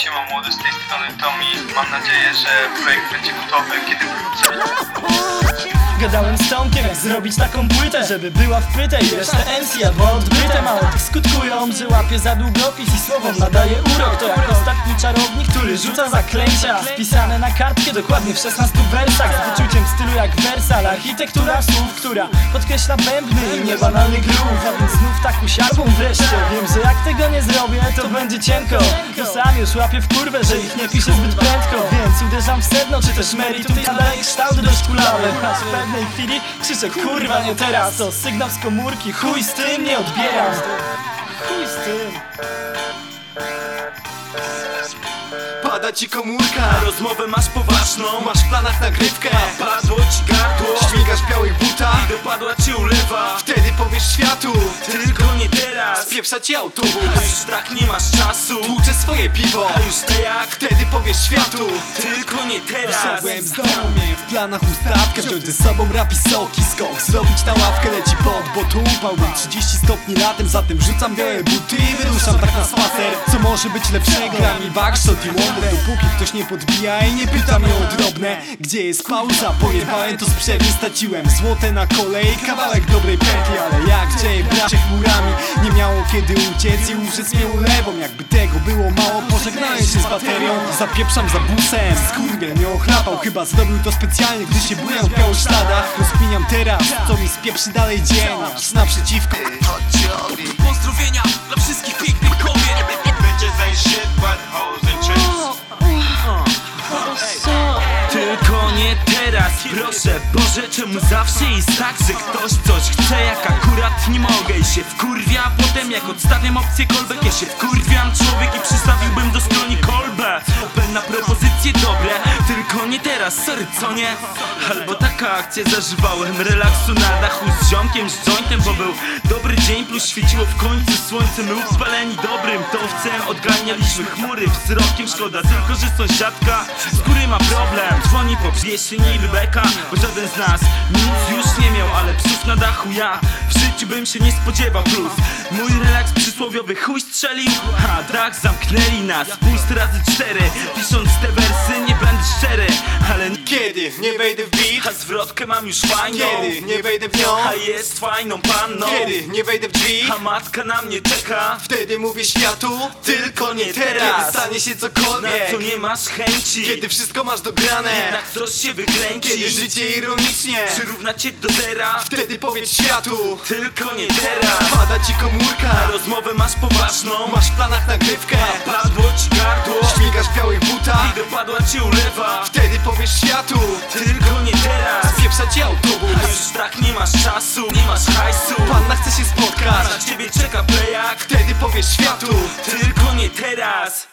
Siema młody, z tej strony Tomi. Mam nadzieję, że projekt będzie gotowy, kiedy wrócę. Gadałem z Tomkiem jak zrobić taką płytę Żeby była wpytę i resztę MC albo odbyte. Mało tych skutkują, że łapie za długopis i słowom nadaje urok. To jak ostatni czarownik, który rzuca zaklęcia. Wpisane na kartkę dokładnie w 16 wersach. Z wyczuciem stylu jak wersal Architektura słów, która podkreśla bębny i niebanalny groove. A więc znów tak usiadłą wreszcie. Wiem, że jak tego nie zrobię, to będzie cienko. To sam już łapię w kurwę, że ich nie piszę zbyt prędko. Więc uderzam w sedno, czy też meritum i nadaję kształt dość kulawy Aż w pewnej chwili. Krzyczę kurwa nie teraz. To sygnał z komórki, chuj z tym nie odbieram. Chuj z tym. Pada ci komórka, rozmowę masz poważną. Masz w planach nagrywkę, a padło ci gardło. Śmigasz w białych butach. I dopadła ci ulewa Spieprza ci autobus, tak nie masz czasu. Tłuczę swoje piwo, a już te jak Wtedy powiesz światu, tylko nie teraz. Wyszedłem z domu, miałem w planach ustawkę. Wziąć ze sobą rap i soki, skok Zrobić na ławkę, leci pod, bo tu upałbym 30 stopni latem. Zatem rzucam białe buty i wyruszam tak na spacer. Co może być lepszego? Gra mi backshot i wonder Dopóki ktoś nie podbija i nie pyta mnie o drobne. Gdzie jest pauza? Pojebałem to z przerwy, straciłem Złote na kolej, kawałek dobrej pętli Ale jak dzieje bracie chmurami Nie miało kiedy uciec i urzec mnie ulewą. Jakby tego było mało, pożegnałem się z baterią. Zapieprzam za busem, skurwiel nie ochlapał. Chyba zrobił to specjalnie, gdy się bujał w białych śladach. Rozkminiam teraz, co mi spieprzy dalej dzień. Aż naprzeciwko. Pozdrowienia dla wszystkich pięknych kobiet. Bitches ain't shit but hoes and chicks. Tylko nie teraz, proszę Boże, czemu zawsze jest tak, że ktoś coś chce. Jak akurat nie mogę i się wkurwia jak odstawiam opcję kolbek, ja się wkurwiam Człowiek i przystawiłbym do strony kolbę. Open na propozycje dobre, tylko nie teraz, sorry co nie? Albo taka akcja zażywałem, relaksu na dachu z ziomkiem, z jointem Bo był dobry dzień, plus świeciło w końcu słońce. My upaleni dobrym towcem odganialiśmy chmury Wzrokiem. Szkoda, tylko że sąsiadka z góry ma problem. Dzwoni po pieśni i beka, bo żaden z nas nic już nie miał Ale na dachu ja w życiu bym się nie spodziewał Plus. Mój relaks przysłowiowy chuj strzelił A dach zamknęli nas, pust razy cztery. Pisząc te wersy nie będę Kiedy nie wejdę w beat? a zwrotkę mam już fajną. Kiedy nie wejdę w nią? A jest fajną panną. Kiedy nie wejdę w drzwi? A matka na mnie czeka. Wtedy mówię światu, tylko nie teraz. Kiedy stanie się Na cokolwiek co nie masz chęci. Kiedy wszystko masz dograne Jednak coś się wykręci. Kiedy życie ironicznie. Przyrówna cię do zera? Wtedy powiedz światu Tylko nie teraz. Pada ci komórka. Rozmowę masz poważną. Masz w planach nagrywkę. Padło ci gardło. Śmigasz w białych butach. I dopadła ci ulewa. Wtedy powiesz światu Tylko nie teraz. Spieprza ci autobus. A już tak nie masz czasu Nie masz hajsu. Panna chce się spotkać. Na ciebie czeka plejak. Wtedy powiesz światu Tylko nie teraz